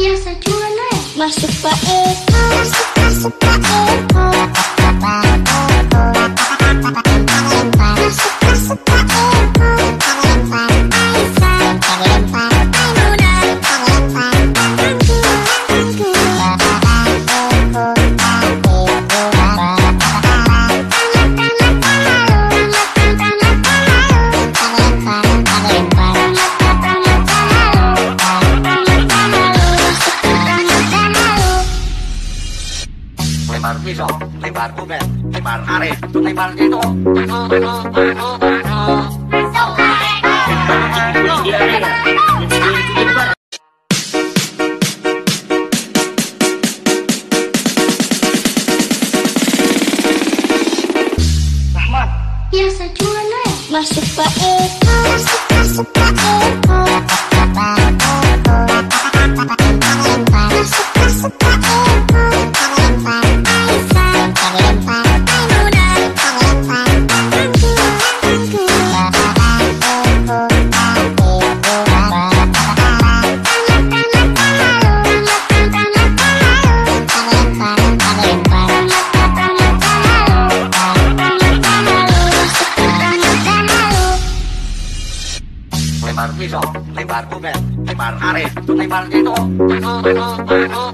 biasa juana masuk pak Eko masuk masuk pak Eko lempar pisau, lempar kuben, lempar arif, lempar gitu. Mano, mano, mano, mano. Biasa jual ya Masuk Pak Eko Suka suka Eko pisau, lempar kuben, lempar lempar gitu. Mano.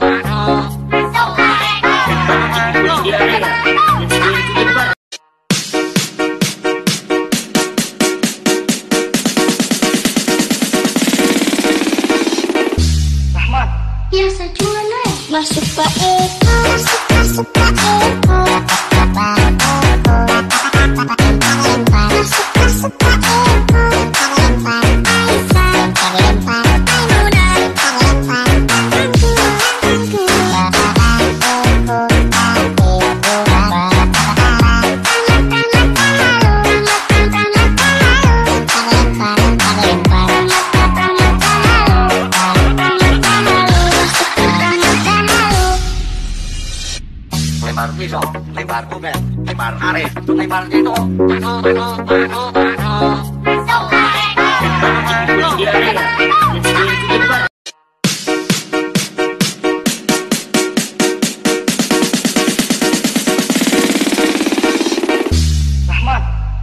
Biasa jual ya Masuk Pak Eko Suka suka Eko Lempar Suka Lempar pisau, kuben, mano.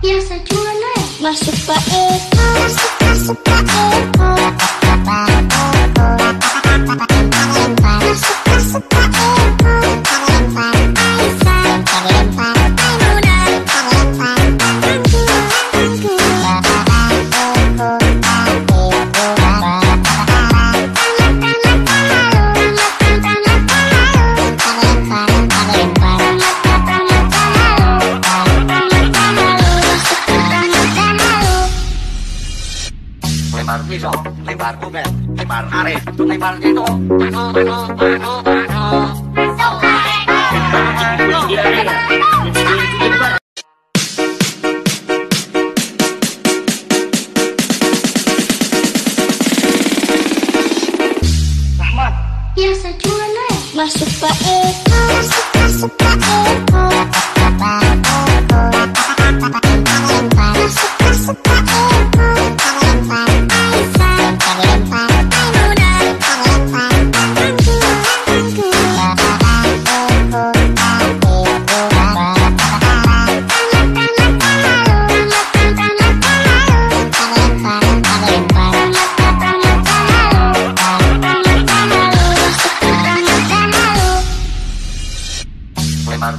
Biasa jual ya Masuk Pak Eko Suka suka Lempar pisau, lempar kuben, lempar arif, lempar gitu. Mano, mano, mano, mano. Biasa jual ya Masuk Pak Eko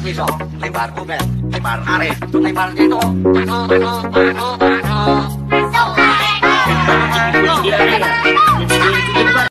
piso, lempar kuben, lempar karet, lempar gitu, mano, mano, mano, mano. Sobat.